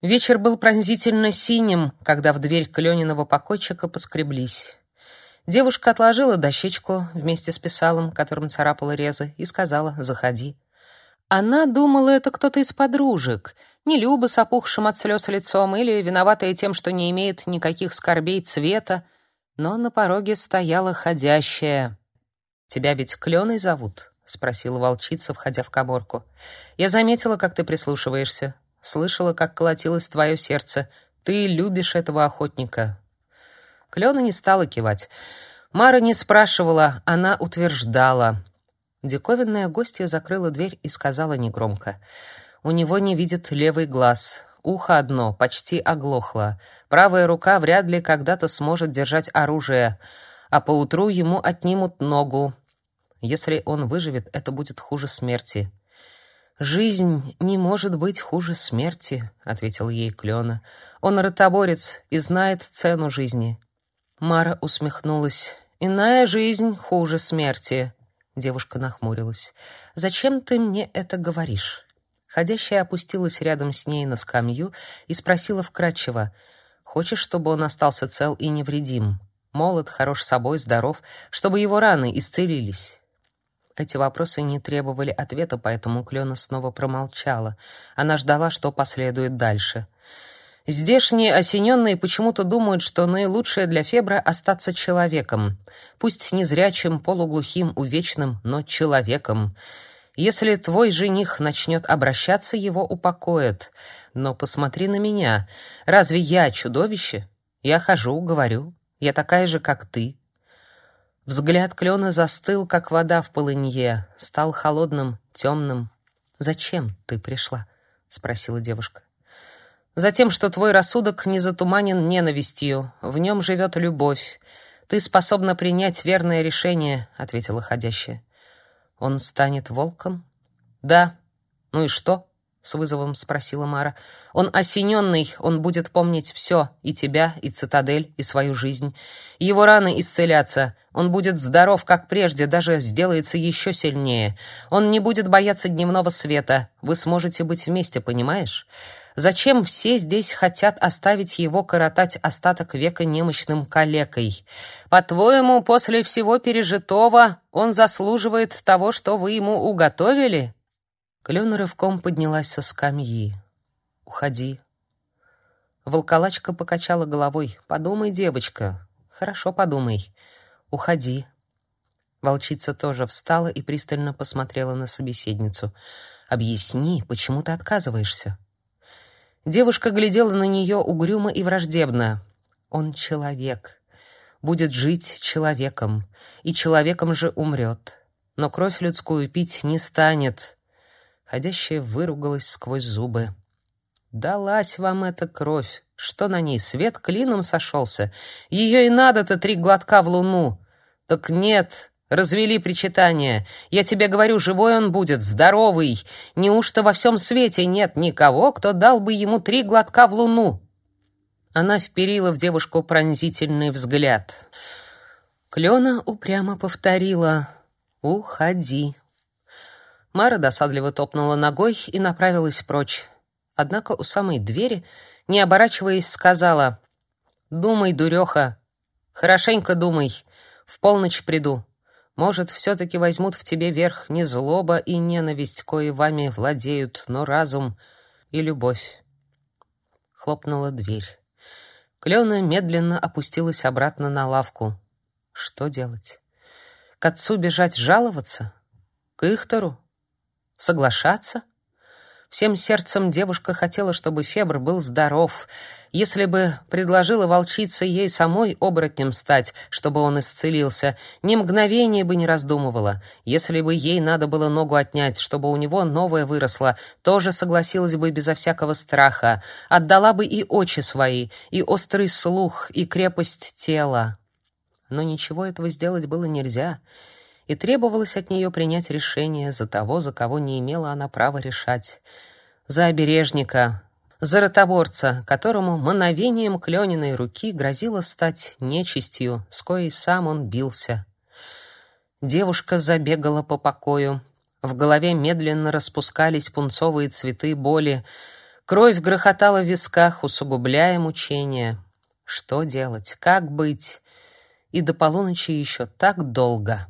Вечер был пронзительно синим, когда в дверь Клёниного покойчика поскреблись. Девушка отложила дощечку вместе с писалом, которым царапала резы, и сказала «Заходи». Она думала, это кто-то из подружек, не Люба с опухшим от слез лицом или виноватая тем, что не имеет никаких скорбей цвета, но на пороге стояла ходящая. «Тебя ведь Клёной зовут?» — спросила волчица, входя в каморку. «Я заметила, как ты прислушиваешься. Слышала, как колотилось твое сердце. Ты любишь этого охотника. Клена не стала кивать. Мара не спрашивала, она утверждала. Диковинная гостья закрыла дверь и сказала негромко: "У него не видит левый глаз. Ухо одно почти оглохло. Правая рука вряд ли когда-то сможет держать оружие, а поутру ему отнимут ногу. Если он выживет, это будет хуже смерти. Жизнь не может быть хуже смерти, ответил ей Клена. Он ротоборец и знает цену жизни. Мара усмехнулась. Иная жизнь хуже смерти. Девушка нахмурилась. Зачем ты мне это говоришь? Ходящая опустилась рядом с ней на скамью и спросила вкратчиво: "Хочешь, чтобы он остался цел и невредим? Молод, хорош собой, здоров, чтобы его раны исцелились?" Эти вопросы не требовали ответа, поэтому Клена снова промолчала. Она ждала, что последует дальше. Здешние осененные почему-то думают, что наилучшее для Фебра — остаться человеком. Пусть незрячим, полуглухим, увечным, но человеком. Если твой жених начнет обращаться, его упокоят. Но посмотри на меня. Разве я чудовище? Я хожу, говорю. Я такая же, как ты. Взгляд Клёна застыл, как вода в полынье, стал холодным, темным. «Зачем ты пришла?» — спросила девушка. «Затем, что твой рассудок не затуманен ненавистью, в нем живет любовь. Ты способна принять верное решение», — ответила ходящая. «Он станет волком?» «Да. Ну и что?» С вызовом спросила Мара. Он осененный, он будет помнить все, и тебя, и цитадель, и свою жизнь. Его раны исцелятся. Он будет здоров, как прежде, даже сделается еще сильнее. Он не будет бояться дневного света. Вы сможете быть вместе, понимаешь? Зачем все здесь хотят оставить его коротать остаток века немощным калекой? По-твоему, после всего пережитого он заслуживает того, что вы ему уготовили? Клена рывком поднялась со скамьи. «Уходи». Волколачка покачала головой. «Подумай, девочка. Хорошо подумай. Уходи». Волчица тоже встала и пристально посмотрела на собеседницу. «Объясни, почему ты отказываешься?» Девушка глядела на нее угрюмо и враждебно. «Он человек. Будет жить человеком. И человеком же умрет. Но кровь людскую пить не станет. Ходящая выругалась сквозь зубы. «Далась вам эта кровь! Что на ней, свет клином сошелся? Ее и надо-то три глотка в луну! Так нет, развели причитание. Я тебе говорю, живой он будет, здоровый. Неужто во всем свете нет никого, кто дал бы ему три глотка в луну?» Она вперила в девушку пронзительный взгляд. Клена упрямо повторила «Уходи, Мара досадливо топнула ногой и направилась прочь. Однако у самой двери, не оборачиваясь, сказала: "Думай, дуреха, хорошенько думай. В полночь приду. Может, все таки возьмут в тебе верх не злоба и ненависть, кои вами владеют, но разум и любовь". Хлопнула дверь. Клена медленно опустилась обратно на лавку. Что делать? К отцу бежать жаловаться? К Ихтору? Соглашаться? Всем сердцем девушка хотела, чтобы Фебр был здоров. Если бы предложила волчица ей самой оборотнем стать, чтобы он исцелился, ни мгновения бы не раздумывала. Если бы ей надо было ногу отнять, чтобы у него новая выросла, тоже согласилась бы безо всякого страха. Отдала бы и очи свои, и острый слух, и крепость тела. Но ничего этого сделать было нельзя и требовалось от нее принять решение за того, за кого не имела она права решать. За обережника, за ротоборца, которому мановением Клёниной руки грозило стать нечистью, с коей сам он бился. Девушка забегала по покою. В голове медленно распускались пунцовые цветы боли. Кровь грохотала в висках, усугубляя мучения. Что делать? Как быть? И до полуночи еще так долго.